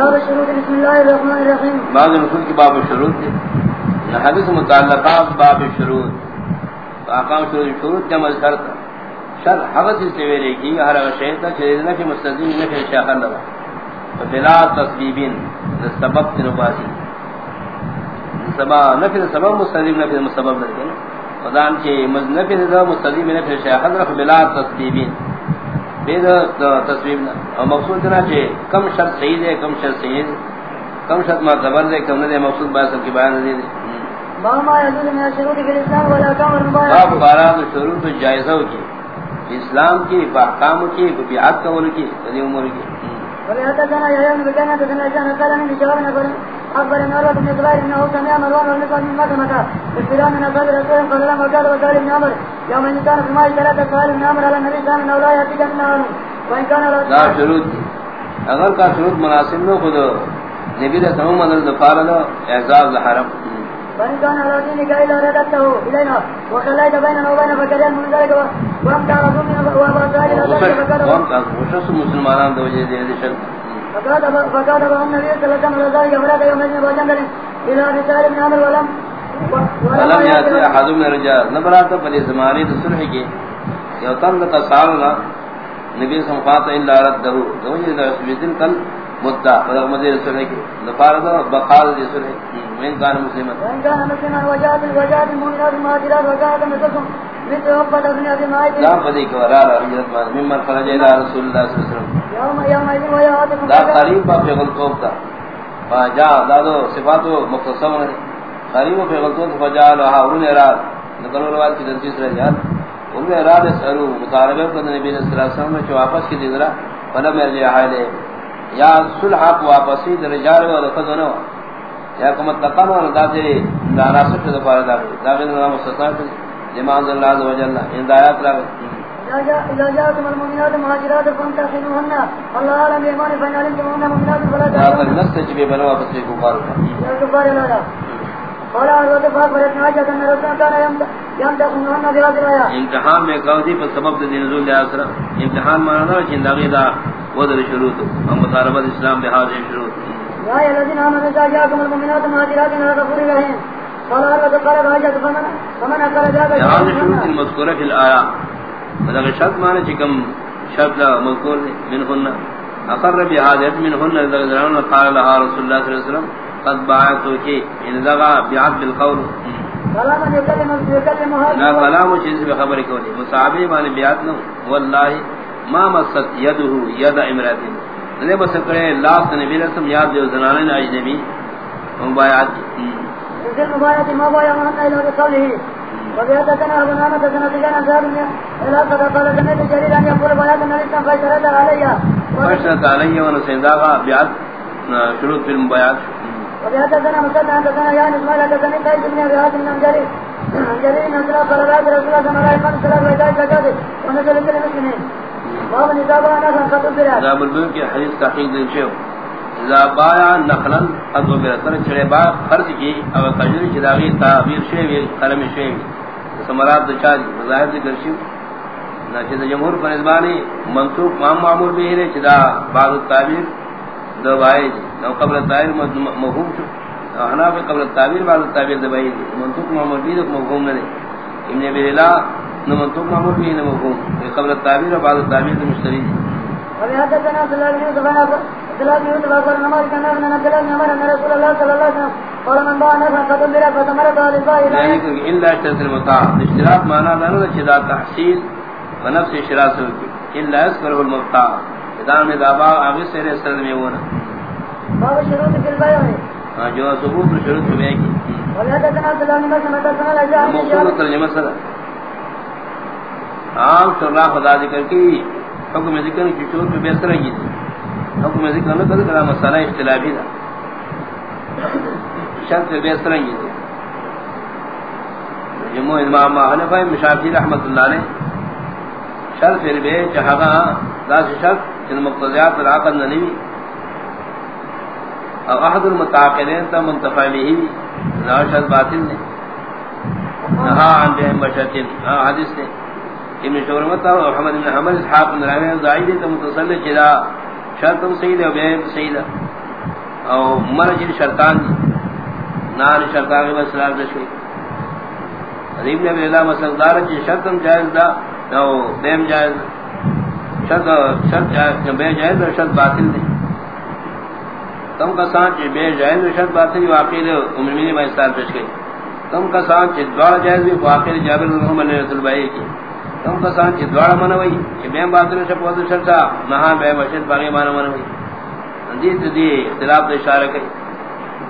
باب الشروط بسم الله الرحمن الرحيم بعض رسول کی باب شروط تھی حدیث متعلقات باب شروط احکام شروط شروط کا مذکر تھا۔ شر حدث اس سے ویلے کی، ہر شیء تھا چیزنا کہ مستدین نے پھر شیخ اللہ۔ فلا تصبیبین سبب تنباسی سبب نفر سبب مستدین نے پھر سبب نہیں فدان کے مذنب نفر مستدین نے پھر شیخ اللہ بلا تصبیبین بید تصویب اور مقصود کم شرط صحیح ہے کم شرط صحیح ہے کم شرط معتبر ہے کم نہیں مقصود بات سب کی بیان باب بارہ تو شروع تو جائزہ کی اسلام کی احکام کی قول کی کی. اکبر نور بن زبیر انه سمع مروان مسعود من مكه استلام من قبل رسول قال لما قال وقال ابن عمر يوم ان كان في ماء ثلاثه سؤال ابن عمر على النبي صلى الله عليه وسلم وان كان لا شروط. اگر کا شروط مناسب نہ خود نبی نے تمام من دفار نہ اعزاز الحرم وان كان على دين قال ردته الينا وخليت بيننا وبين فكرين من ذلك كان رسول من وابا سائل وان كان مسلمان دو دے شرط فقال فقال النبي صلى الله عليه وسلم ذلك امرأة يوم اذن وجنبل الى رسال ابن عمر ولم ولم يأتي احد من الرجال نبراتا فلی زمانی تصلح کی یوتن لتا سالنا نبی سمقات الا رده. دوجه دا سبیتن کل مدہ فلق مدیر صلح کی نفاردا بقال دی صلح وین کان مسلمان وین کان مسلمان وجاد وجاد المؤمنات المهاجرات وجاد مثلكم ممن خرج الى رسول صلی اللہ علیہ وسلم. دا قریب با پیغل توب دا فجا دادو صفاتو مختصم ہے قریب با پیغل توب فجا لہا انہوں نے اراد نقل روایت کی درجیس رہ جات انہوں نے اراد سألو مطالبہ کرد نبی صلی اللہ علیہ وسلم چو واپس کی یا صلحا کو واپسی در رجال و دفدنو یا کمت لقانو دا دانا سکت دفار دا دا نام مستثار ذل اللہ عز و جل ان دایات راگت اذا جاءكم المؤمنات المهاجرات فامتحنوهن الله اعلم بايمان فان علمتموهن مؤمنات فلا تعلمون لا نستجب بنا واپس لے کفار یا کفار لا قال حضرت رسول امتحان میں قاضی پر سبب دین نزول دے اثر امتحان مانا چنداغی دا ودر شروط اور مطالبہ اسلام بہار شروط یا الذين امنوا اذا جاءكم المؤمنات غفور رحيم شروط شرط چکم شرط مذکور من اقر بی من قال لها رسول اللہ صلی اللہ علیہ وسلم قد کی بیعت بالقول کلام چیز بخبر کولی مصابی مانے بیعت نو والله ما مست يده يد امرات نے بس کرے لا نبی رسم یاد اجنبی مبایعت ذل مبایعت ما بایا من الى قوله وبيتنا ابو نعمة سنة جانا زارنا إلا قد قال سمعت جرير أن يقول بيات النبي صلى الله عليه وسلم علي فاشترت علي ونسينداغا بيعت شروط في المبايعات وبيتنا مسلم أن تكون يعني اسماعيل كتني قيد من أبيات من جرير جرير نزل صلوات رسول الله صلى الله عليه وسلم عليه وسلم ونزل كل مسلمين باب نزابا أنا خطب بلاد نزاب البن کی اذا بایا نخلا خطب بلاد چڑے با خرچ کی او قجر چداغی تعبیر شیوی، قلم شیوی. سمرات دچاری ظاہر ذکر شیو نہ جمہور پر ازبانی منصوب مام معمول بھی ہے چدا بعض التعبیر دو جی. نو قبل التعبیر مفہوم شو انا پہ قبل التعبیر بعض التعبیر دو بھائی جی. منصوب معمول بھی مفہوم نہ ابن ابی لا نو منصوب معمول بھی نہ مفہوم. قبل التعبیر بعض التعبیر دو مشتری وبهذا صلى الله عليه وسلم ثلاث يوم تبقى نماز كان ابن عبد الله بن عمر ان رسول الله صلى الله عليه وسلم قال من باع نفسا فقد بلا فتمرت على البائع يعني الا اشترط المطاع اشتراط معنى لا شدا تحصيل ونفس اشتراط الا يذكره المبتاع اذا من دابا اغي سر سر میں ہونا باب شروط في البيع ہاں جو ثبوت شروط میں کی موصول ترجمہ سر عام خدا ذکر کی حکم ذکر کی شروط ہے حکم ذکر نہ کرے کلام مسئلہ اختلافی تھا۔ شرط پہ بہتر ہے۔ جمع امام حنفی مشافعی رحمۃ اللہ علیہ شرط پھر بے جہاں ذات شرط جن مقتضیات العقل نہ نہیں۔ او احد المتعاقلین تا منتفع لہی نا شرط باطل نے نہا عن بہم بشرطن ہاں، حدیث نے ابن شورمتا و محمد بن حمد اسحاق بن رحمہ ضعیدی تا متصلی چلا شرطم سیدہ و بہم سیدہ او مرج شرطان نان شرطان میں سلام دشوی حدیب نے اللہ مسلدار جی شرطم جائز دا او دیم جائز شرط شرط جائز بے جائز اور شرط باطل نہیں تم کا سانچ بے جائز اور شرط باطل واقعی دے امرمینی میں استعال پیش گئی تم کا سانچ دوار جائز بھی واقعی جابر محمد نے رسول بھائی کی تم کا سانچ دوار منوئی کہ بے باطل شرط باطل شرطا نہا بے مشرط باقی مانا منوئی۔ دیت دی اختلاف دے اشارہ کئی۔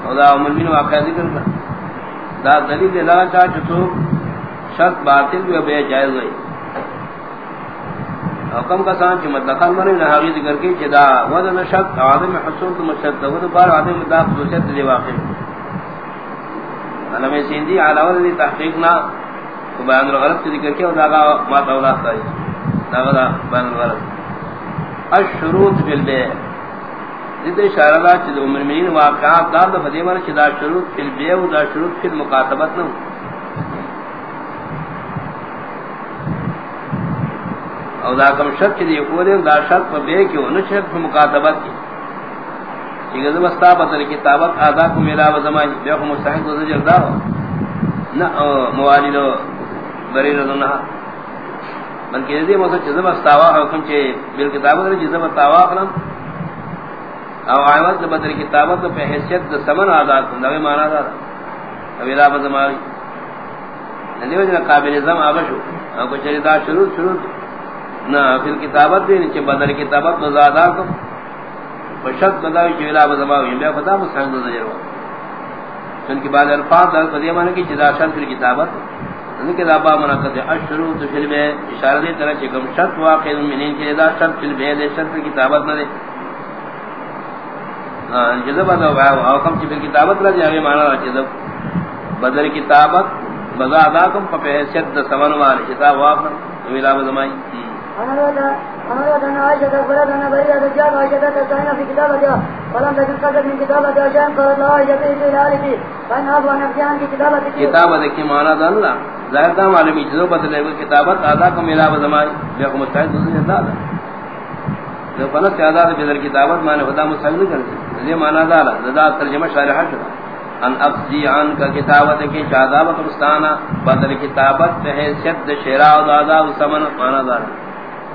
او دا امرمین واقعی ذکر کر۔ دا دلیل دے لگا چاہ چھتو شرط باطل بھی بے جائز ہوئی۔ حکم کا سان چمت دخل مرے نہ حقیقت ذکر کی جدا ودن شرط عادم حصول تو مشد ود بار عادم دا خصوصیت دی واقع۔ انا میں سیندی علاوہ دی تحقیق نہ بیان الغلط ذکر کی اور دا ما تولا تھا دا دا بیان الغلط. الشروط بالبيع ذکر اشارہ دا چ عمر مین واقعات دا فدیمہ چدا شروط فی البيع و دا شروط فی المقاتبت نہ او دا کم شرط چی دی دا شرط پا بے کیو، نو شرط پا مکاتبت کی. چیگہ زب استا پتر کتابت آدھا کو میلا و زمانی بے خو مستحق و زجر دا نا موالی دو بری رضو نها بلکہ دی موسیٰ چی زب استاوا حکم چی بل کتابت رجی زب استاوا خلم او آئیوات زب پتر کتابت پہ حیثیت دا سمن آدھا کن دا مانا دا۔ دا میلا و زمانی ندی وجہ قابل زم آگا او کچھ دا شروع شروع۔ نہ پھر کتابت بھی نیچے بدل کتابت مزادا کو بشک بداوی چویلا بزماوی میں خدا مستحق دو ذجر ہوا چون کی بعد الفاظ در قدیہ کی جدا شرط پھر کتابت ذکر ابا مناقض اشرو تشل بے اشارہ دی طرح چکم شرط واقع منین کی دا شرط چل بے دے، شرط کتابت نہ دے۔ ہاں، جذب ادو او کم چ پھر کتابت رہ جائے مانا جذب بدل کتابت بزادا کم پہ حیثیت سمن والے کتاب واقع ویلا بزمائی کتابت کی معنی دا اللہ۔ ظاہر دا معلومی چیزوں بدلے ہوئے کتابت آدھا کو ملا بزمائی بے کو مستحق دوسری دا جو پنس سے آدھا بدل کتابت معنی خدا مستحق کرتے۔ یہ معنی دا اللہ ترجمہ شارحہ شدہ۔ ان افزی عن کا کتابت کی شادابت مستانا بدل کتابت حیثیت شیرا و دادا و سمن معنی دا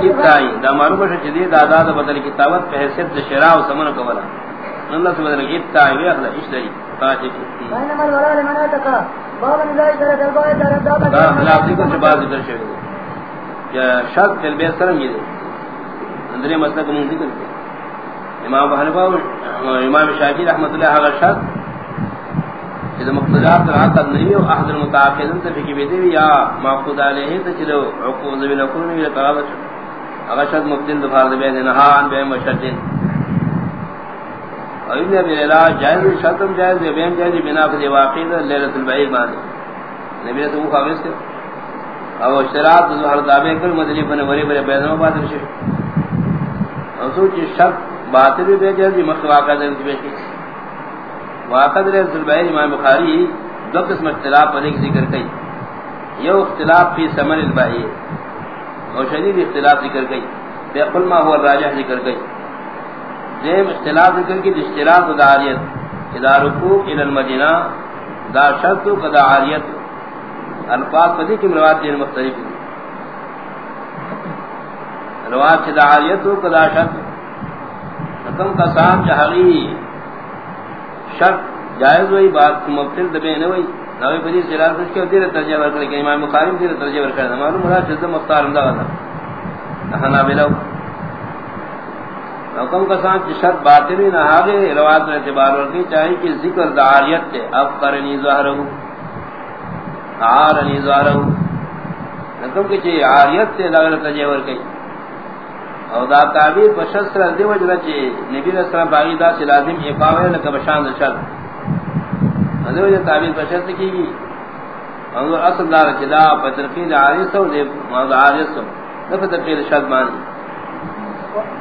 ابتائی دا معلوم ہے کہ دادا دا بدل کتابت پہ حیثیت شراء و سمن کو اللہ سے بدل ابتائی وی اخلا اشتری فاجی بینما الولا لمن اتقا بابا نزائی شرط البائی دارت دادا دا خلاف دیکھو سے ذکر شرط فی البیت سرم یہ دے اندری مسئلہ کو منہ ذکر امام حنفہ امام شافی رحمت اللہ اگر شرط اذا مقتضات العقد نہیں ہو احد المتعاقدن تے کہ بیدی یا معقود علیہ تے چلو عقود بن کون یہ قرابت اگر شد مبتل دفار دے نہان بے مشدن اور ان میں لا جائز شرطم جائز ہے، بین جائز بنا کے واقع ليله البعیر بعد نبی نے تو خامس کے او شرات ظہر دابے کل مدنی بن وری بڑے بیان بعد شے اور سوچ، شرط باطل بھی بے جائز مخواقہ دے کی واقع رسول البیر امام بخاری دو قسم اختلاف پر ایک ذکر کئی۔ یہ اختلاف فی سمن البائی اور شدید اختلاف ذکر کئی۔ بے قل ما ہوا راجح ذکر کئی۔ دیم اختلاف ذکر کی اشتراک دا عاریت اذا رکوع الى المدینہ دا شرط و دا عاریت۔ الفاظ پدی کی مروات دین مختلف دی روات دا عاریت و دا شرط۔ حکم کا ساتھ جہری شرط جائز ہوئی بات، مبتل دبے نہ ہوئی نوی بدی سرار کچھ کے دیر ترجمہ ورکر کہ امام بخاری دیر ترجمہ ورکر معلوم ہے جز مختار اندہ تھا احنا بلو حکم کا ساتھ شرط باطل نہ آگے روایت میں اعتبار ورکی چاہیے کہ ذکر دعاریت تے۔ اب کرنی ظاہرہ عارنی ظاہرہ حکم کی چاہیے عاریت تے لگر ترجمہ ورکی۔ او دا تعبیر بشسر دی وجہ چ نبی علیہ السلام باغی دا سے لازم اقامہ نہ کہ بشان شر. ادو یہ تعبیر بشرط کی گی اور اصل دار چدا پترقید عارض ہو دے موضوع عارض ہو نہ پترقید شرط مان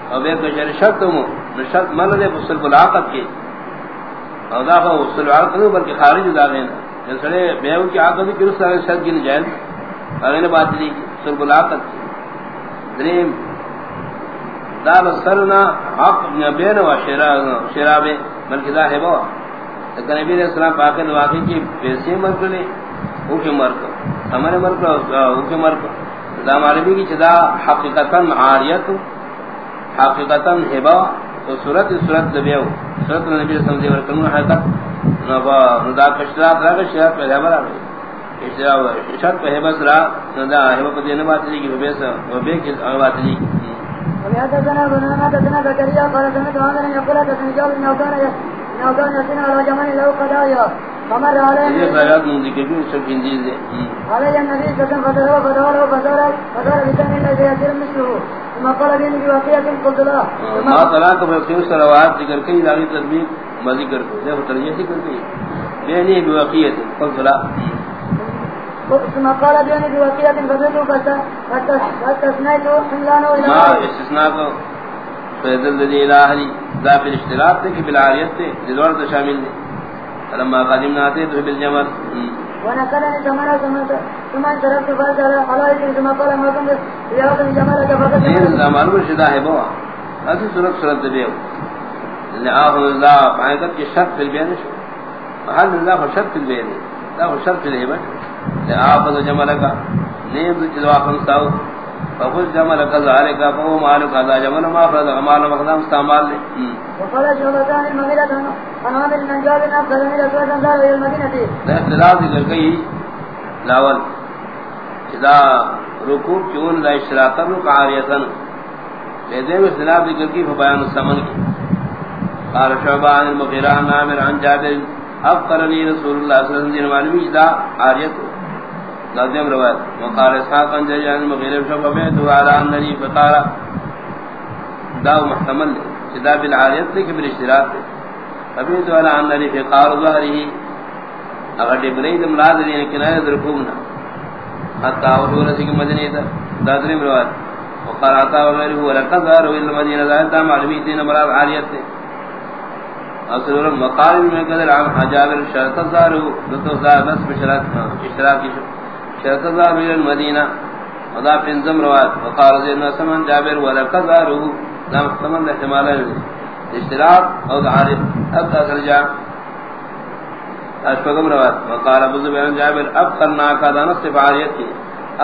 اور بے کشر شرط مو شرط مان دے اصل بلاقت کے اور دا ہو اصل عقد نہیں بلکہ خارج دا لینا جیسے بیو کی عقد کی رسالہ شرط کی نجائز اگر نے بات دی اصل بلاقت دریم دار سرنا حق بین و شراب بلکہ دا ہے بوا کہ نبی علیہ السلام پاک نے کی پیسے مرک لے او کے مرک ہمارے مرک او کے مرک دا عربی کی چدا حقیقتا عاریت حقیقتا ہبا تو صورت صورت دبیو صورت نبی علیہ السلام دیور کرنا حقیقت. نبا ندا کشرات راگ شرات پہ ہبا راگ شرط پہ ہبا سرا ندا ہبا کو دینے بات لی کی بے بے کی بات لی وحدثنا ابن حدثنا زكريا قال سمعت عامر يقول حدثني جابر بن عبدان نو كان يسن على جمال لو قضايا. فمر عليه یہ خیرات من ذکر بھی سب انجیز ہے على النبي صلى الله عليه وسلم فدعا فدعا فدعا فدعا بسم الله يسير مثله. ثم قال بين بوقية قلت له. ما طلاق میں کیوں سے روایت ذکر کئی لاغی تدبیر ما ذکر کو دیکھو ترجمہ ذکر کئی بینی بوقیت قلت له. ثم قال بين بوقية فدعا فاستثنيت حملانه الى ما استثناء کو فیضل ذی الہی ذا فی الاشتراک تے کہ بالعاریت تے جدوار تو شامل دے فلما قدمنا تے تو بالجمل ونقلني زمانا سمعت ثم انشرفت فأسأل على ثم قال ما كنت ليأخذ جمالك فقد یہ زمان کو شدہ ہے بوا اسی صورت صورت دیو لأن آخذ اللہ فائدت کی شرط فی البین شو؟ محل اللہ شرط فی البین کو شرط فی الہبت خمساو فقل جمل فهو ما فرض مال مقدام استعمال لي وقال شعبتان من الله إلى المدينة اختلاف ذکر گئی لاول۔ اذا رکوع چون لا اشراقا لیدے میں اختلاف ذکر کی فبیان السمن کی۔ قال شعبہ عن المغیرہ عن جابر۔ افقرنی رسول اللہ صلی اللہ علیہ وسلم معلومی اذا عاریت لازم روایت. وقال اسحاق ان جان مغير شفا میں دوارا انني فقال. دا محتمل جدا بالعاریت کے بالاشتراک تے ابھی دوارا انني فقال ظهره اگر ڈبرید مراد نے کنایہ درکونا حتا حضور سے مدینے تا دادری روایت. وقال عطا وغيره ولقد ظهروا الى المدينه ذات معلومی دین مراد عاریت تے اصل مقال میں قدر عام حجابر شرط ظاهروا دو ظاہر بس بشرات اشتراک کی شرطتا من المدینہ ودا پنزم روات وقال زیدنا سمن جابر ولقد ذارو لا محتمل احتمالا اشتراک او دعارف حتى سرجع اشفقم روات وقال ابو زبیان جابر اب کرنا کا دانس فعالیت کی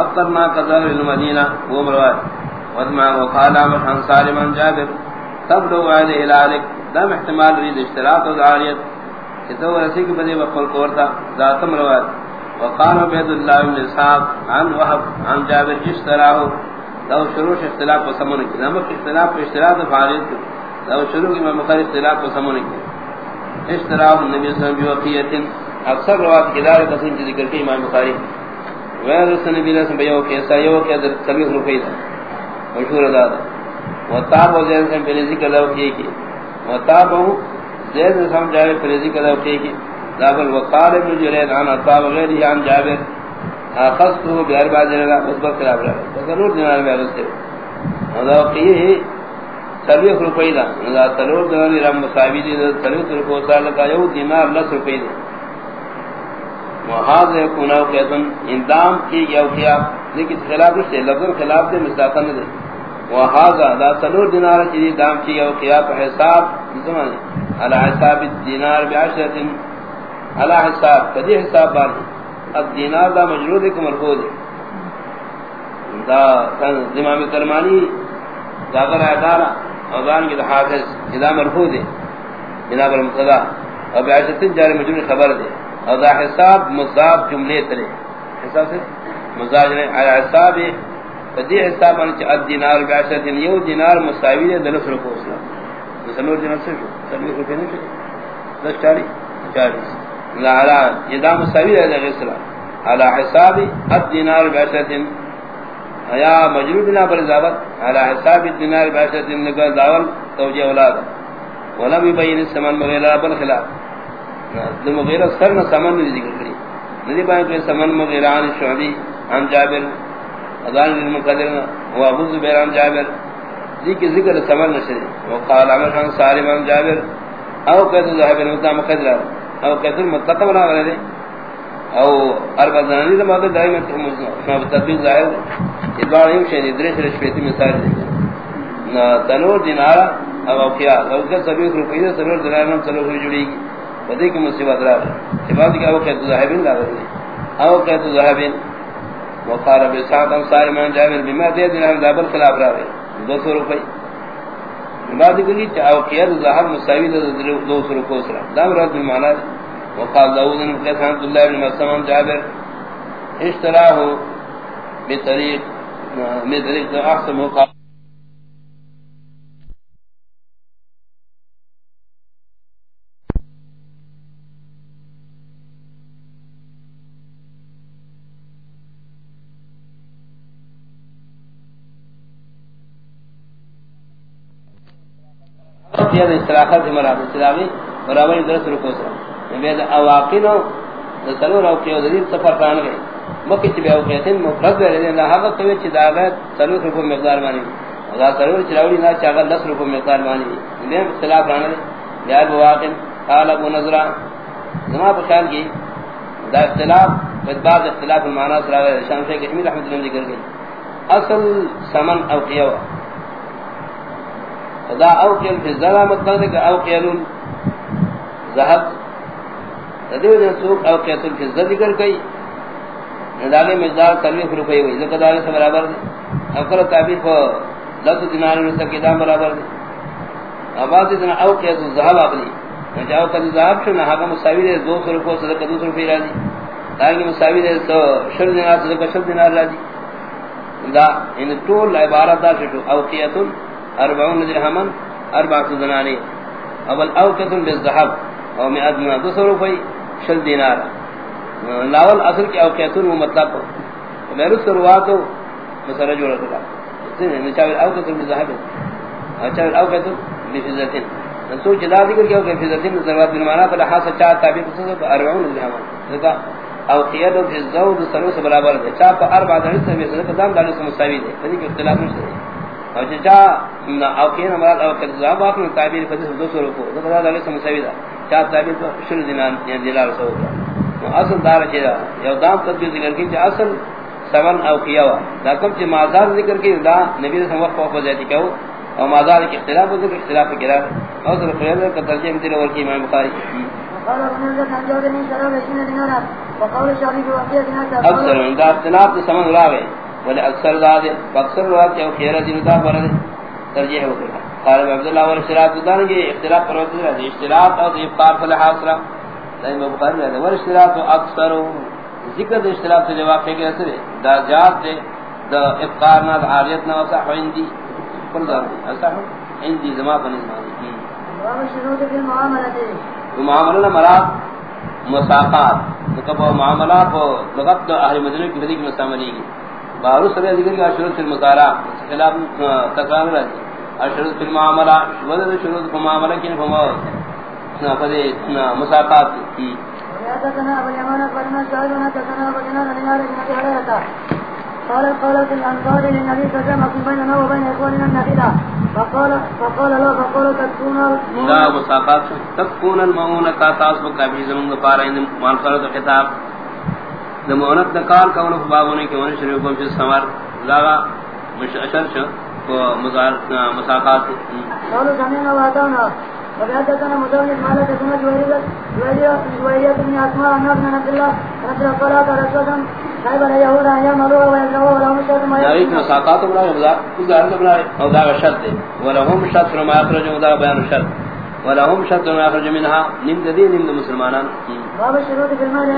اب کرنا کا ذار المدینہ وہ روات ودمع وقال عمر عن سالم جابر تب لو علیہ الالک دام احتمال رید اشتراک او دعاریت کہ تو رسی کی بدے بقل کورتا، ذاتم روات وقال عبد الله بن اسحاق عن وهب عن جابر اشتراه لو شروع اختلاف و وسمون کی۔ نمک اختلاف و اشتراک فعالیت لو شروع کی مخالف اختلاف و وسمون کی۔ اشتراه النبي صلى الله عليه وسلم بوقیت اکثر روایت کدار قسم کی ذکر کی امام بخاری۔ غیر رسول نبی صلی اللہ علیہ وسلم بیو کیسا یو کہ سبھی روپے دا مشہور ادا وتاب و زید سے پریزی کا لو کی کی وتاب زید سے سمجھائے پریزی کا لو کی کی دابل وقال ابن جرير عن عطاء وغيره عن جابر اخذته باربع دينار مثبت خلاف رہا تسلور دینار میں رستے هذا وقيه سلوی روپے دا ہذا تلور دینار رم مصابی دی سلوی روپے سال کا یو دینار لس روپے دا وہاں يكون اوقیتن اندام کی گیا کیا لیکن خلاف سے لفظ خلاف دے مستقن دے. وہذا دا سلور دینار کی دام کی گیا کیا حساب زمانے على حساب الدينار بعشرة على حساب، کدی حساب بار الدینار دا مجرود ایک مرفوع ہے دا امام کرمانی، دا غیر ادارہ اوزان کی دا حافظ اذا مرفوع ہے بنا پر مقتضا اور بعشت جاری مجرور خبر دے اور دا حساب مضاف جملے ترے. حساب سے؟ مضاف نے على حساب، کدی حساب ان الدینار بعشت یو دینار مساوی ہے دلس رکو اسلام سنور دینار سے سنور کو نہیں دس چالیس. چالیس لا اذا مساوی ہے غسل على حساب الدينار بعشرة یا مجرور بنا پر ضابط على حساب الدينار بعشرة نقل داول توجیہ اولاد. ولم يبين السمن بغیر بالخلاف مغیرہ سر نہ سمن نہیں ذکر کری. ندی بان کے سمن مغیرہ عن شعبی، عن جابر. اذان المقدر و ابو زبیر عن جابر. ذکر ذکر سمن نشری وقال عمر خان سالم عن جابر. او قید ذهب المتام قدر او قید المتقم را غلے او اربع زنانی دا مدد دائما تطبیق ظاہر دے ادوار یو شہنی درش رشپیتی مثال دے تنور دینارا، او اوقیا او کہ سبھی روپے دے سرور دینار نام چلو ہوئی جڑی گی۔ ودی کی مصیبت را ہے بعد کہ او کہ تو ذهبین لا رہے او کہ تو ذهبین وقال بساعت انصار من جابر بما دے درہم دابل خلاف را رہے دو سو روپے۔ بعد چا او کہ ظاہر مساوی دا دو سو روپے سرا دام رات میں معنی وقال داود بن قيس عبد اللہ بن مسلم جابر، اشتراه بطریق من طريق احسن مقابل یہ اصطلاحات سے مراد اسلامی برابر درس رکو سره. یعنی بيد اواقینو سلور او کیو ذریب سفر کان گئے مکہ چ بیاو کہتن مفرد بے ہے نہ ہا وقت وچ داغت سلور کو مقدار مانی ادا سلور چراوی نہ چاغ نصر کو مقدار مانی نے اختلاف ران یا واقن قال ابو نظرہ زما بخیال کی دا اختلاف بعد اختلاف المعنی سرا شان سے کشمیر احمد نے ذکر کی اصل سمن او قیو خدا او قیل فی الزلام مطلق کہ او قیل ذهب تدیو دے سوق او قیتل فی الزد ذکر کئی. نداغی مجدار سلوی خلوفی ہوئی ذکر داغی سے برابر دے افکر تعبیر کو لفظ دینار نسل کی دام برابر دے آباز دینا او قیتل ذهب اقلی نجا او قیتل ذهب شو نحاقا مساوی دے دو سر کو صدقہ دو سر فی راضی تاکہ مساوی دے تو شر دینار صدقہ شر دینار راضی دا یعنی ان طول عبارت دا شٹو او قیتل اربعون درہمن اربعۃ دنانی اول اوقت بالذهب او مئات من دو سو روپے شل دینار لاول اصل کی اوقات وہ مطلب میرے شروعات مسرا جوڑا تھا مثال اوقات بالذهب اچھا اوقات بفزتين تو جدا ذکر کیا کہ فزتين ضرورت بمعنی پر خاص چا تعبیر سے 40 درہم ذکا او قیادو فی الزود سلوس برابر ہے چا پر اربع درس میں سے دام دال سے مساوی ہے یعنی کہ اختلاف نہیں اور جا او کہ مراد او کہ ذاب اپ تعبیر فدی دو سو کو ذکر دال سے مساوی ہے چا تعبیر تو شر دینان یعنی دلال سو اصل دار ہے یو دام تدبیر ذکر کی کہ اصل سمن او قیاوا دا کم چ مازار ذکر کی دا نبی صلی اللہ وسلم کو ذاتی کہ اور مازار کے اختلاف ذکر اختلاف کے گرا اور ذکر خیر کا ترجمہ دل اور کی امام بخاری۔ اکثر ان دا اختلاف تو سمجھ رہا ہے۔ ولی اکثر ذات اکثر روایت کہ خیر دین دا پر ترجیح ہو قال عبد الله اور اشتراط دان کے اختلاف پر ہوتا ہے اشتراط اور افطار فل حاصرہ دائم بخاری ہے اور اشتراط اکثر ذکر اشتراط سے جواب کے اثر دا جات دے دا افطار نہ عاریت نہ صح عندي کل دا صح عندي زما بن اسماعیل معاملہ مراد مساقات۔ تو معاملات کو لغت اہل مدینہ کی حدیث مستعملی کی بارو سبھی ذکر کا شروط المطالعہ خلاف تکرار رہتی اشروط المعاملہ وذ شروط المعاملہ کی فما نفذ مساقات کی۔ قال قال في الانصار للنبي صلى الله عليه وسلم بيننا وبين اخواننا النخيلة فقال فقال له فقال تكون لا مساقات تكون المؤونة تاسب كبير زمن پارا ان مانصرت خطاب دمونت نکال کون بابوں کے ون شریف کو سے سمر لاغا مشاشر شو مساقات. مالك أسماء عبد الله رسولا يعملوا شرط ما يعيش مساقات بلا يبزار كذار بلا او دا شرط ولهم شرط ما يخرج دا بيان شرط. ولهم شرط ما يخرج منها. نمد دين نمد مسلمانان باب الشروط في المال